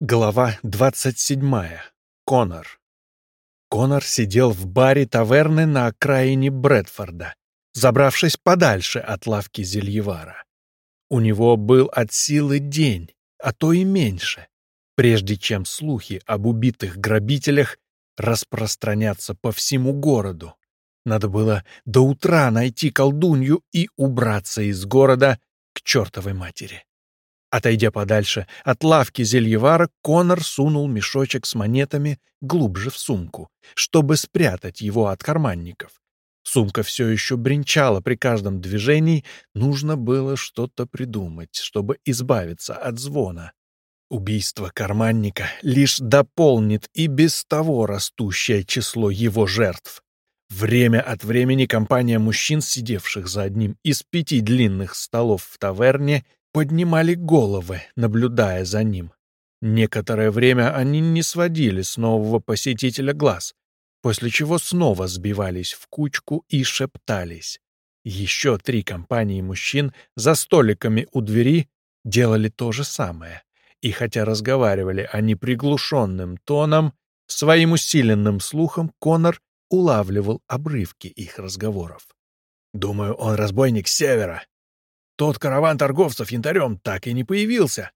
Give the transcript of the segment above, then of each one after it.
Глава 27. Конор. Конор сидел в баре таверны на окраине Брэдфорда, забравшись подальше от лавки Зельевара. У него был от силы день, а то и меньше, прежде чем слухи об убитых грабителях распространятся по всему городу. Надо было до утра найти колдунью и убраться из города к чертовой матери. Отойдя подальше от лавки зельевара, Конор сунул мешочек с монетами глубже в сумку, чтобы спрятать его от карманников. Сумка все еще бренчала при каждом движении, нужно было что-то придумать, чтобы избавиться от звона. Убийство карманника лишь дополнит и без того растущее число его жертв. Время от времени компания мужчин, сидевших за одним из пяти длинных столов в таверне, поднимали головы, наблюдая за ним. Некоторое время они не сводили с нового посетителя глаз, после чего снова сбивались в кучку и шептались. Еще три компании мужчин за столиками у двери делали то же самое. И хотя разговаривали они приглушенным тоном, своим усиленным слухом Конор улавливал обрывки их разговоров. «Думаю, он разбойник севера», тот караван торговцев янтарем так и не появился.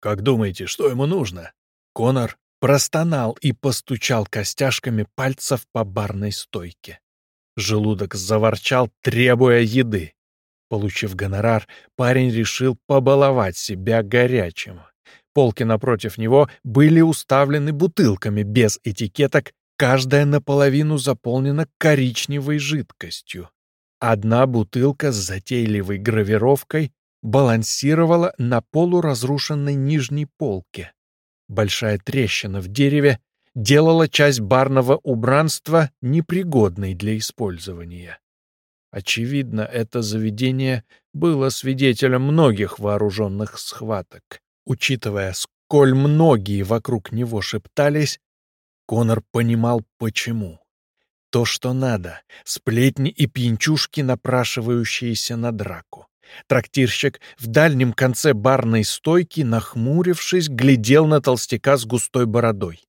Как думаете, что ему нужно? Конор простонал и постучал костяшками пальцев по барной стойке. Желудок заворчал, требуя еды. Получив гонорар, парень решил побаловать себя горячим. Полки напротив него были уставлены бутылками без этикеток, каждая наполовину заполнена коричневой жидкостью. Одна бутылка с затейливой гравировкой балансировала на полуразрушенной нижней полке. Большая трещина в дереве делала часть барного убранства непригодной для использования. Очевидно, это заведение было свидетелем многих вооруженных схваток. Учитывая, сколь многие вокруг него шептались, Конор понимал, почему то, что надо. Сплетни и пьянчушки, напрашивающиеся на драку. Трактирщик в дальнем конце барной стойки, нахмурившись, глядел на толстяка с густой бородой.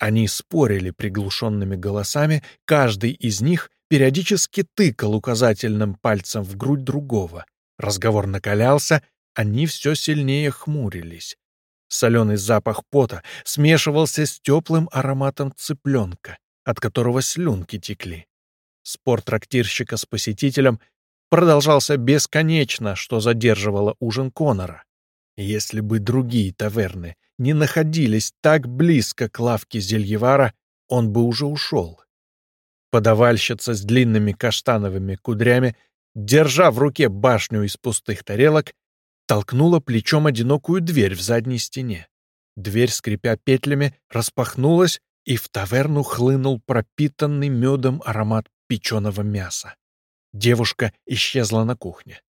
Они спорили приглушенными голосами, каждый из них периодически тыкал указательным пальцем в грудь другого. Разговор накалялся, они все сильнее хмурились. Соленый запах пота смешивался с теплым ароматом цыпленка от которого слюнки текли. Спор трактирщика с посетителем продолжался бесконечно, что задерживало ужин Конора. Если бы другие таверны не находились так близко к лавке Зельевара, он бы уже ушел. Подавальщица с длинными каштановыми кудрями, держа в руке башню из пустых тарелок, толкнула плечом одинокую дверь в задней стене. Дверь, скрипя петлями, распахнулась, и в таверну хлынул пропитанный медом аромат печеного мяса. Девушка исчезла на кухне.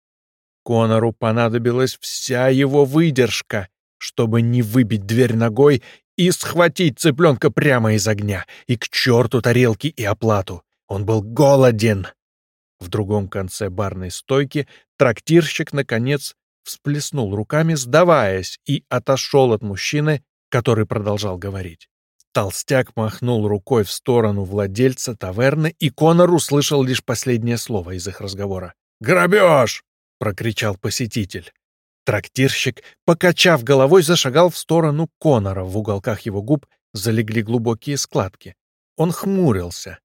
Конору понадобилась вся его выдержка, чтобы не выбить дверь ногой и схватить цыпленка прямо из огня, и к черту тарелки и оплату. Он был голоден. В другом конце барной стойки трактирщик, наконец, всплеснул руками, сдаваясь, и отошел от мужчины, который продолжал говорить. Толстяк махнул рукой в сторону владельца таверны, и Конор услышал лишь последнее слово из их разговора. «Грабеж!» — прокричал посетитель. Трактирщик, покачав головой, зашагал в сторону Конора. В уголках его губ залегли глубокие складки. Он хмурился.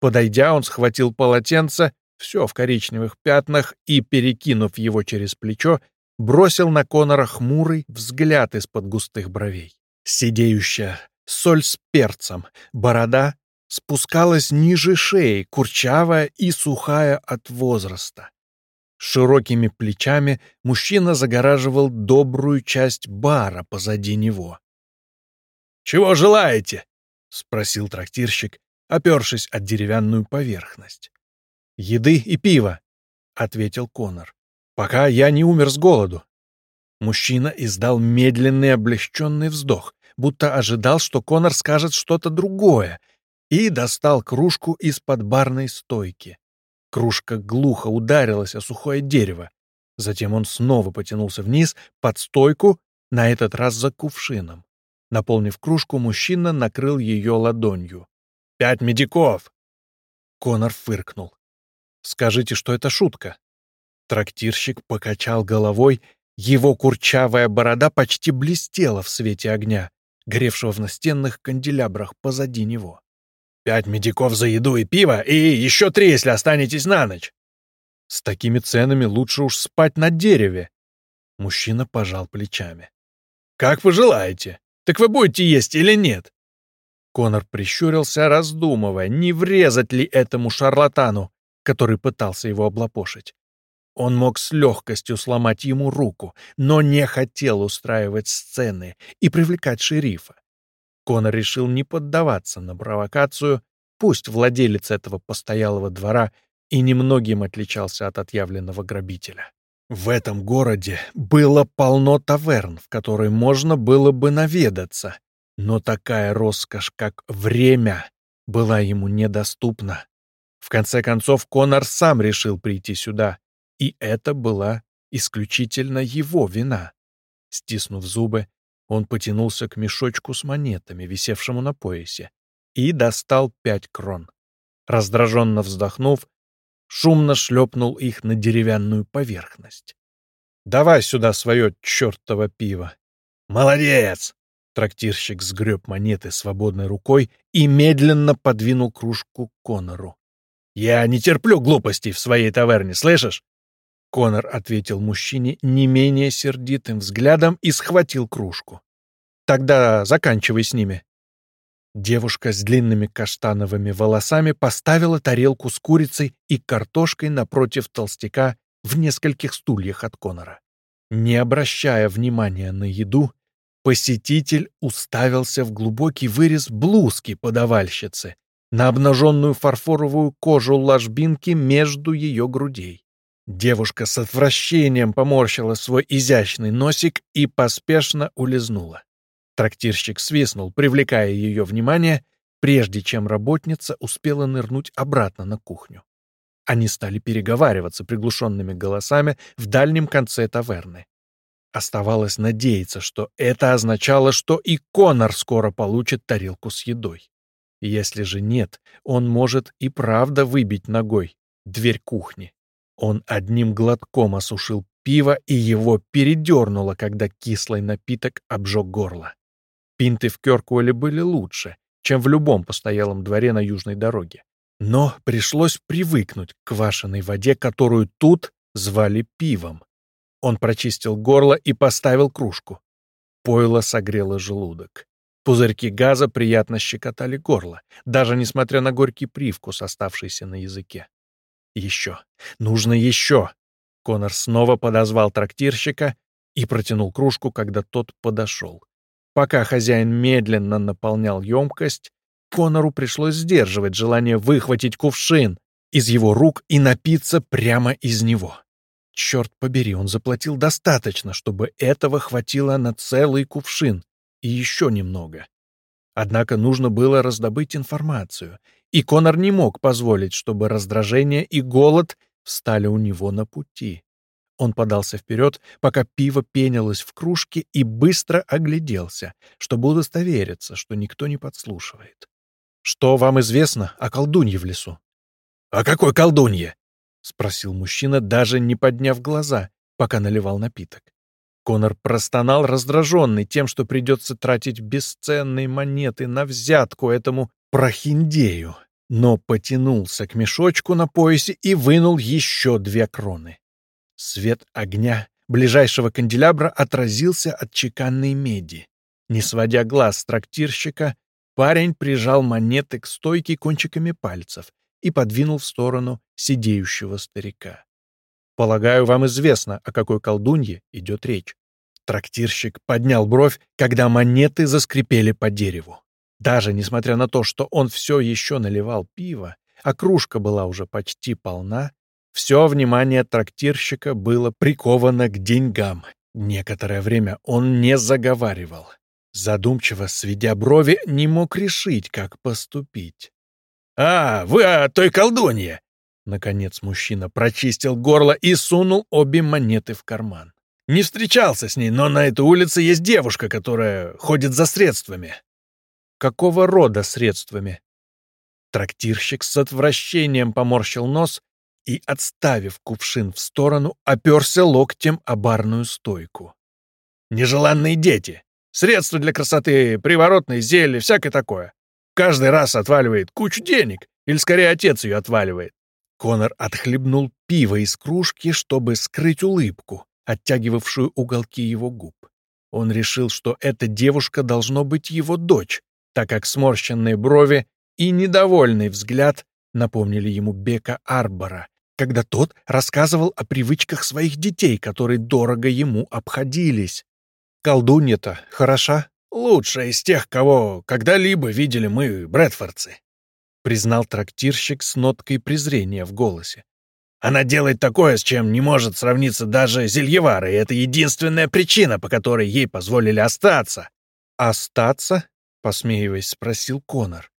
Подойдя, он схватил полотенце, все в коричневых пятнах, и, перекинув его через плечо, бросил на Конора хмурый взгляд из-под густых бровей. Сидеющая соль с перцем, борода спускалась ниже шеи, курчавая и сухая от возраста. Широкими плечами мужчина загораживал добрую часть бара позади него. «Чего желаете?» — спросил трактирщик, опершись от деревянную поверхность. «Еды и пива», — ответил Конор, — «пока я не умер с голоду». Мужчина издал медленный облегченный вздох, будто ожидал, что Конор скажет что-то другое, и достал кружку из-под барной стойки. Кружка глухо ударилась о сухое дерево. Затем он снова потянулся вниз, под стойку, на этот раз за кувшином. Наполнив кружку, мужчина накрыл ее ладонью. «Пять медиков!» Конор фыркнул. «Скажите, что это шутка?» Трактирщик покачал головой, его курчавая борода почти блестела в свете огня, горевшего в настенных канделябрах позади него. «Пять медиков за еду и пиво, и еще три, если останетесь на ночь!» «С такими ценами лучше уж спать на дереве!» Мужчина пожал плечами. «Как пожелаете. Так вы будете есть или нет?» Конор прищурился, раздумывая, не врезать ли этому шарлатану, который пытался его облапошить. Он мог с легкостью сломать ему руку, но не хотел устраивать сцены и привлекать шерифа. Конор решил не поддаваться на провокацию, пусть владелец этого постоялого двора и немногим отличался от отъявленного грабителя. В этом городе было полно таверн, в которые можно было бы наведаться, но такая роскошь, как время, была ему недоступна. В конце концов, Конор сам решил прийти сюда, и это была исключительно его вина. Стиснув зубы, он потянулся к мешочку с монетами, висевшему на поясе, и достал пять крон. Раздраженно вздохнув, шумно шлепнул их на деревянную поверхность. «Давай сюда свое чертово пиво!» «Молодец!» Трактирщик сгреб монеты свободной рукой и медленно подвинул кружку Конору. «Я не терплю глупостей в своей таверне, слышишь?» Конор ответил мужчине не менее сердитым взглядом и схватил кружку. «Тогда заканчивай с ними». Девушка с длинными каштановыми волосами поставила тарелку с курицей и картошкой напротив толстяка в нескольких стульях от Конора. Не обращая внимания на еду, посетитель уставился в глубокий вырез блузки подавальщицы, на обнаженную фарфоровую кожу ложбинки между ее грудей. Девушка с отвращением поморщила свой изящный носик и поспешно улизнула. Трактирщик свистнул, привлекая ее внимание, прежде чем работница успела нырнуть обратно на кухню. Они стали переговариваться приглушенными голосами в дальнем конце таверны. Оставалось надеяться, что это означало, что и Конор скоро получит тарелку с едой. Если же нет, он может и правда выбить ногой дверь кухни. Он одним глотком осушил пиво, и его передернуло, когда кислый напиток обжег горло. Пинты в Кёркуэле были лучше, чем в любом постоялом дворе на южной дороге. Но пришлось привыкнуть к квашеной воде, которую тут звали пивом. Он прочистил горло и поставил кружку. Пойло согрело желудок. Пузырьки газа приятно щекотали горло, даже несмотря на горький привкус, оставшийся на языке. Еще. Нужно еще. Конор снова подозвал трактирщика и протянул кружку, когда тот подошел. Пока хозяин медленно наполнял емкость, Конору пришлось сдерживать желание выхватить кувшин из его рук и напиться прямо из него. Черт побери, он заплатил достаточно, чтобы этого хватило на целый кувшин и еще немного. Однако нужно было раздобыть информацию, и Конор не мог позволить, чтобы раздражение и голод встали у него на пути. Он подался вперед, пока пиво пенилось в кружке, и быстро огляделся, чтобы удостовериться, что никто не подслушивает. «Что вам известно о колдунье в лесу?» «О какой колдунье?» — спросил мужчина, даже не подняв глаза, пока наливал напиток. Конор простонал, раздраженный тем, что придется тратить бесценные монеты на взятку этому прохиндею, но потянулся к мешочку на поясе и вынул еще две кроны. Свет огня ближайшего канделябра отразился от чеканной меди. Не сводя глаз с трактирщика, парень прижал монеты к стойке кончиками пальцев и подвинул в сторону сидеющего старика. Полагаю, вам известно, о какой колдунье идет речь. Трактирщик поднял бровь, когда монеты заскрипели по дереву. Даже несмотря на то, что он все еще наливал пиво, а кружка была уже почти полна, все внимание трактирщика было приковано к деньгам. Некоторое время он не заговаривал. Задумчиво, сведя брови, не мог решить, как поступить. «А, вы о той колдунье!» Наконец мужчина прочистил горло и сунул обе монеты в карман. Не встречался с ней, но на этой улице есть девушка, которая ходит за средствами. Какого рода средствами? Трактирщик с отвращением поморщил нос и, отставив кувшин в сторону, оперся локтем о барную стойку. «Нежеланные дети! Средства для красоты, приворотные зелья, всякое такое. Каждый раз отваливает кучу денег, или скорее отец ее отваливает». Конор отхлебнул пиво из кружки, чтобы скрыть улыбку, оттягивавшую уголки его губ. Он решил, что эта девушка должно быть его дочь, так как сморщенные брови и недовольный взгляд напомнили ему Бека Арбора, когда тот рассказывал о привычках своих детей, которые дорого ему обходились. Колдунья-то хороша, лучшая из тех, кого когда-либо видели мы, брэдфордцы, признал трактирщик с ноткой презрения в голосе. Она делает такое, с чем не может сравниться даже Зельевара, и это единственная причина, по которой ей позволили остаться. «Остаться?» — посмеиваясь, спросил Конор.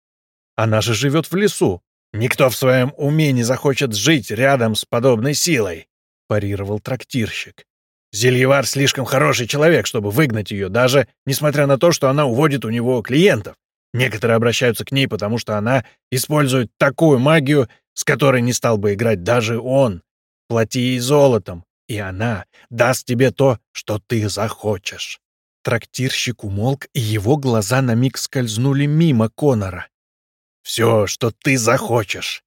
«Она же живет в лесу. Никто в своем уме не захочет жить рядом с подобной силой», — парировал трактирщик. «Зельевар слишком хороший человек, чтобы выгнать ее, даже несмотря на то, что она уводит у него клиентов. Некоторые обращаются к ней, потому что она использует такую магию, с которой не стал бы играть даже он. Плати ей золотом, и она даст тебе то, что ты захочешь». Трактирщик умолк, и его глаза на миг скользнули мимо Конора. «Все, что ты захочешь!»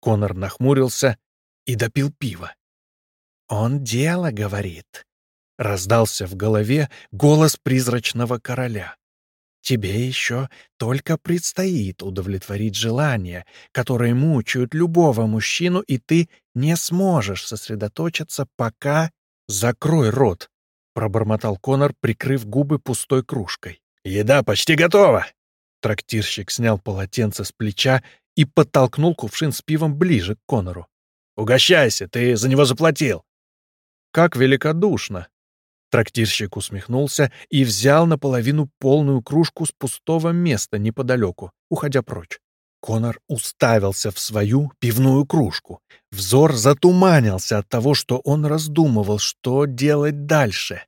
Конор нахмурился и допил пиво. «Он дело говорит», — раздался в голове голос призрачного короля. Тебе еще только предстоит удовлетворить желания, которые мучают любого мужчину, и ты не сможешь сосредоточиться, пока... «Закрой рот!» — пробормотал Конор, прикрыв губы пустой кружкой. «Еда почти готова!» Трактирщик снял полотенце с плеча и подтолкнул кувшин с пивом ближе к Конору. «Угощайся, ты за него заплатил!» «Как великодушно!» Трактирщик усмехнулся и взял наполовину полную кружку с пустого места неподалеку, уходя прочь. Конор уставился в свою пивную кружку. Взор затуманился от того, что он раздумывал, что делать дальше.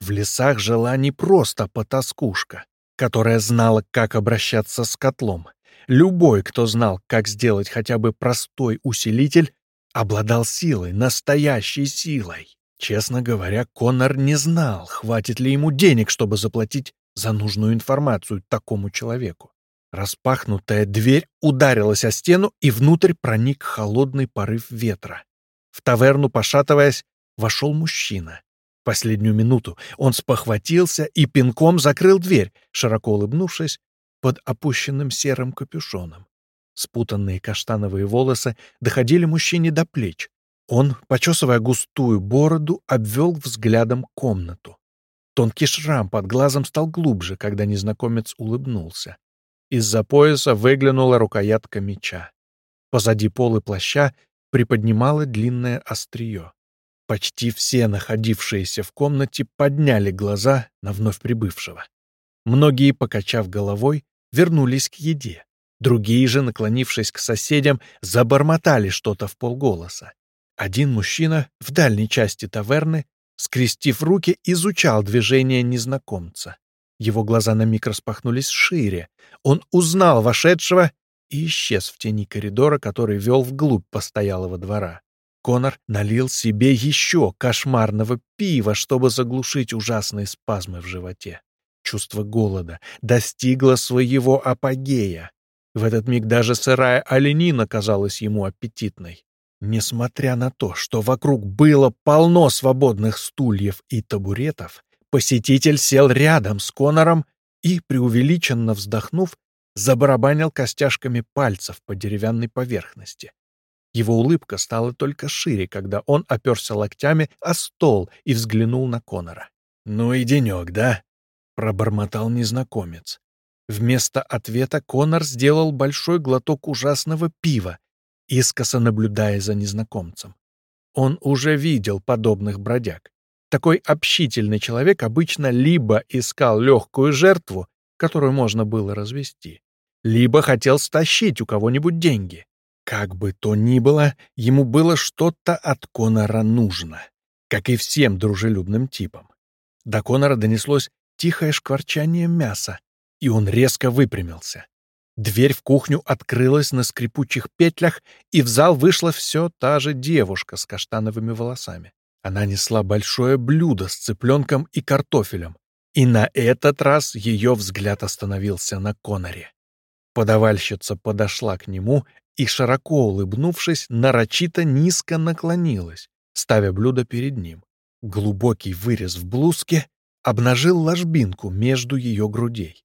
В лесах жила не просто потаскушка, которая знала, как обращаться с котлом. Любой, кто знал, как сделать хотя бы простой усилитель, обладал силой, настоящей силой. Честно говоря, Коннор не знал, хватит ли ему денег, чтобы заплатить за нужную информацию такому человеку. Распахнутая дверь ударилась о стену, и внутрь проник холодный порыв ветра. В таверну, пошатываясь, вошел мужчина. В последнюю минуту он спохватился и пинком закрыл дверь, широко улыбнувшись под опущенным серым капюшоном. Спутанные каштановые волосы доходили мужчине до плеч, он, почесывая густую бороду, обвел взглядом комнату. Тонкий шрам под глазом стал глубже, когда незнакомец улыбнулся. Из-за пояса выглянула рукоятка меча. Позади полы плаща приподнимало длинное острие. Почти все находившиеся в комнате подняли глаза на вновь прибывшего. Многие, покачав головой, вернулись к еде. Другие же, наклонившись к соседям, забормотали что-то в полголоса. Один мужчина в дальней части таверны, скрестив руки, изучал движение незнакомца. Его глаза на миг распахнулись шире. Он узнал вошедшего и исчез в тени коридора, который вел вглубь постоялого двора. Конор налил себе еще кошмарного пива, чтобы заглушить ужасные спазмы в животе. Чувство голода достигло своего апогея. В этот миг даже сырая оленина казалась ему аппетитной. Несмотря на то, что вокруг было полно свободных стульев и табуретов, посетитель сел рядом с Конором и, преувеличенно вздохнув, забарабанил костяшками пальцев по деревянной поверхности. Его улыбка стала только шире, когда он оперся локтями о стол и взглянул на Конора. «Ну и денек, да?» — пробормотал незнакомец. Вместо ответа Конор сделал большой глоток ужасного пива искоса наблюдая за незнакомцем. Он уже видел подобных бродяг. Такой общительный человек обычно либо искал легкую жертву, которую можно было развести, либо хотел стащить у кого-нибудь деньги. Как бы то ни было, ему было что-то от Конора нужно. как и всем дружелюбным типам. До Конора донеслось тихое шкварчание мяса, и он резко выпрямился. Дверь в кухню открылась на скрипучих петлях, и в зал вышла все та же девушка с каштановыми волосами. Она несла большое блюдо с цыпленком и картофелем, и на этот раз ее взгляд остановился на Коноре. Подавальщица подошла к нему и, широко улыбнувшись, нарочито низко наклонилась, ставя блюдо перед ним. Глубокий вырез в блузке обнажил ложбинку между ее грудей.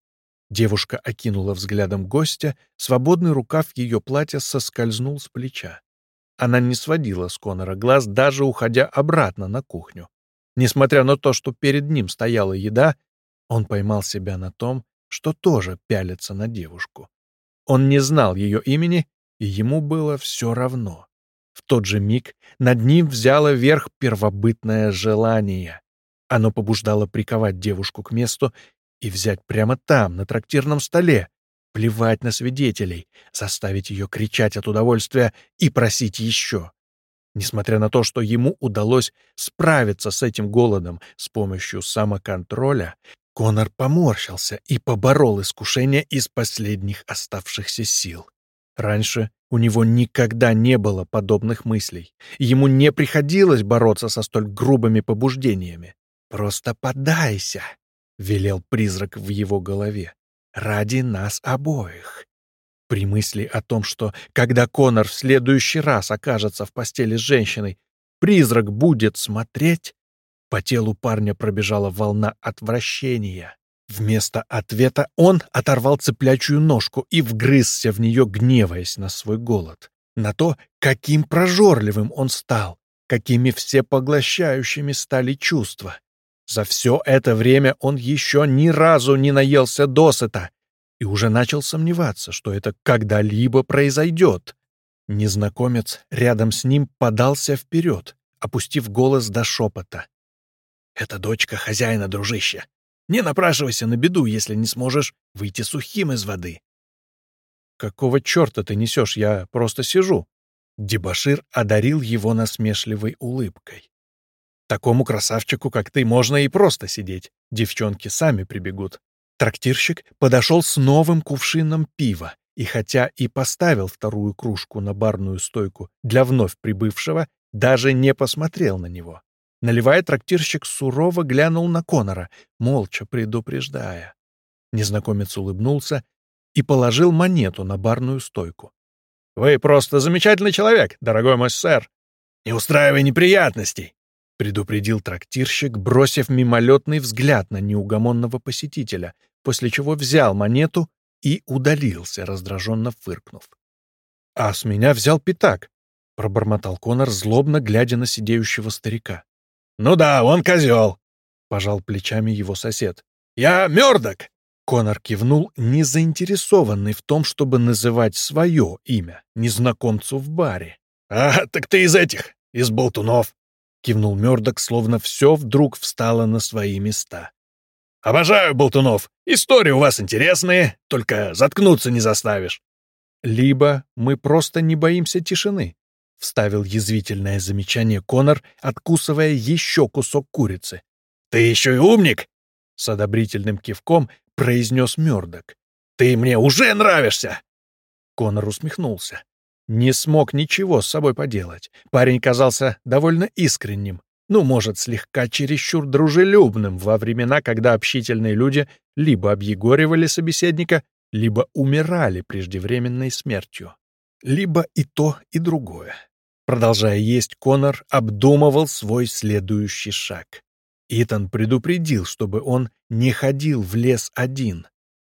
Девушка окинула взглядом гостя, свободный рукав ее платья соскользнул с плеча. Она не сводила с Конора глаз, даже уходя обратно на кухню. Несмотря на то, что перед ним стояла еда, он поймал себя на том, что тоже пялится на девушку. Он не знал ее имени, и ему было все равно. В тот же миг над ним взяло верх первобытное желание. Оно побуждало приковать девушку к месту и взять прямо там, на трактирном столе, плевать на свидетелей, заставить ее кричать от удовольствия и просить еще. Несмотря на то, что ему удалось справиться с этим голодом с помощью самоконтроля, Конор поморщился и поборол искушение из последних оставшихся сил. Раньше у него никогда не было подобных мыслей. Ему не приходилось бороться со столь грубыми побуждениями. «Просто подайся», — велел призрак в его голове. «Ради нас обоих». При мысли о том, что, когда Конор в следующий раз окажется в постели с женщиной, призрак будет смотреть, по телу парня пробежала волна отвращения. Вместо ответа он оторвал цыплячью ножку и вгрызся в нее, гневаясь на свой голод. На то, каким прожорливым он стал, какими всепоглощающими стали чувства. За все это время он еще ни разу не наелся досыта и уже начал сомневаться, что это когда-либо произойдет. Незнакомец рядом с ним подался вперед, опустив голос до шепота. «Это дочка хозяина, дружище. Не напрашивайся на беду, если не сможешь выйти сухим из воды». «Какого черта ты несешь? Я просто сижу». Дебашир одарил его насмешливой улыбкой. «Такому красавчику, как ты, можно и просто сидеть. Девчонки сами прибегут». Трактирщик подошел с новым кувшином пива, и хотя и поставил вторую кружку на барную стойку для вновь прибывшего, даже не посмотрел на него. Наливая, трактирщик сурово глянул на Конора, молча предупреждая. Незнакомец улыбнулся и положил монету на барную стойку. «Вы просто замечательный человек, дорогой мой сэр. Не устраивай неприятностей!» — предупредил трактирщик, бросив мимолетный взгляд на неугомонного посетителя, после чего взял монету и удалился, раздраженно фыркнув. «А с меня взял пятак», — пробормотал Конор, злобно глядя на сидеющего старика. «Ну да, он козел», — пожал плечами его сосед. «Я Мёрдок!» Конор кивнул, не заинтересованный в том, чтобы называть свое имя незнакомцу в баре. «А, так ты из этих, из болтунов!» — кивнул Мёрдок, словно все вдруг встало на свои места. «Обожаю болтунов! Истории у вас интересные, только заткнуться не заставишь!» «Либо мы просто не боимся тишины», — вставил язвительное замечание Конор, откусывая еще кусок курицы. «Ты еще и умник!» — с одобрительным кивком произнес Мёрдок. «Ты мне уже нравишься!» Конор усмехнулся. Не смог ничего с собой поделать. Парень казался довольно искренним, ну, может, слегка чересчур дружелюбным во времена, когда общительные люди либо объегоривали собеседника, либо умирали преждевременной смертью. Либо и то, и другое. Продолжая есть, Конор обдумывал свой следующий шаг. Итан предупредил, чтобы он не ходил в лес один.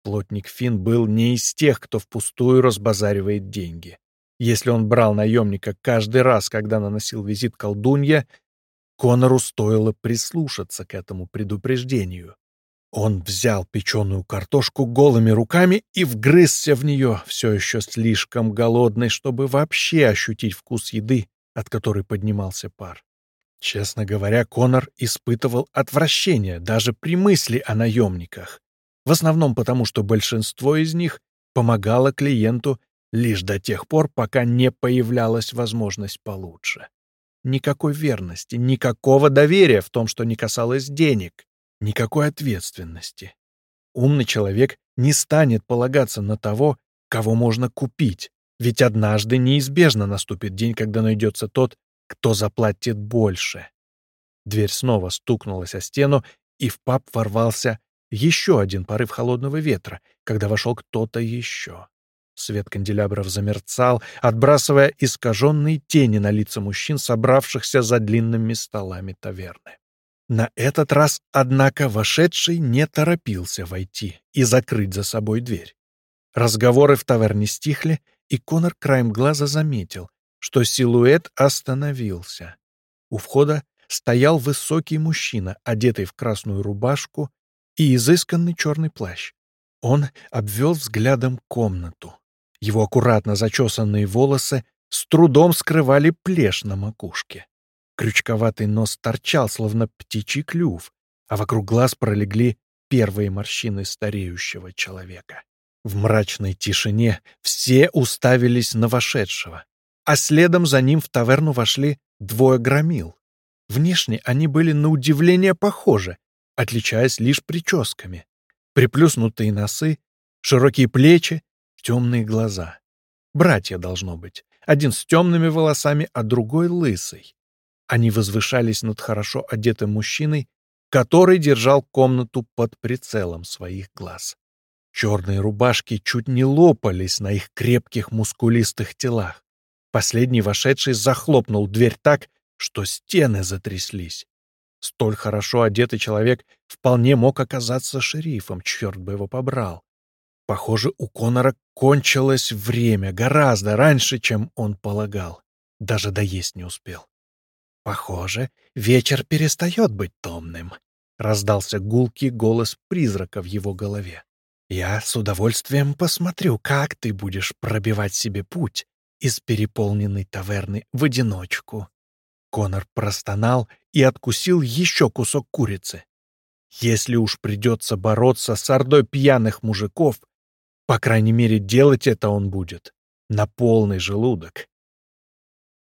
Плотник Финн был не из тех, кто впустую разбазаривает деньги. Если он брал наемника каждый раз, когда наносил визит колдунья, Конору стоило прислушаться к этому предупреждению. Он взял печеную картошку голыми руками и вгрызся в нее, все еще слишком голодный, чтобы вообще ощутить вкус еды, от которой поднимался пар. Честно говоря, Конор испытывал отвращение даже при мысли о наемниках, в основном потому, что большинство из них помогало клиенту лишь до тех пор, пока не появлялась возможность получше. Никакой верности, никакого доверия в том, что не касалось денег, никакой ответственности. Умный человек не станет полагаться на того, кого можно купить, ведь однажды неизбежно наступит день, когда найдется тот, кто заплатит больше. Дверь снова стукнулась о стену, и в паб ворвался еще один порыв холодного ветра, когда вошел кто-то еще. Свет канделябров замерцал, отбрасывая искаженные тени на лица мужчин, собравшихся за длинными столами таверны. На этот раз, однако, вошедший не торопился войти и закрыть за собой дверь. Разговоры в таверне стихли, и Конор краем глаза заметил, что силуэт остановился. У входа стоял высокий мужчина, одетый в красную рубашку и изысканный черный плащ. Он обвел взглядом комнату. Его аккуратно зачесанные волосы с трудом скрывали плешь на макушке. Крючковатый нос торчал, словно птичий клюв, а вокруг глаз пролегли первые морщины стареющего человека. В мрачной тишине все уставились на вошедшего, а следом за ним в таверну вошли двое громил. Внешне они были на удивление похожи, отличаясь лишь прическами. Приплюснутые носы, широкие плечи, темные глаза. Братья, должно быть. Один с темными волосами, а другой лысый. Они возвышались над хорошо одетым мужчиной, который держал комнату под прицелом своих глаз. Черные рубашки чуть не лопались на их крепких мускулистых телах. Последний вошедший захлопнул дверь так, что стены затряслись. Столь хорошо одетый человек вполне мог оказаться шерифом, черт бы его побрал. Похоже, у Конора кончилось время гораздо раньше, чем он полагал. Даже доесть не успел. «Похоже, вечер перестает быть томным», — раздался гулкий голос призрака в его голове. «Я с удовольствием посмотрю, как ты будешь пробивать себе путь из переполненной таверны в одиночку». Конор простонал и откусил еще кусок курицы. Если уж придется бороться с ордой пьяных мужиков, по крайней мере, делать это он будет на полный желудок.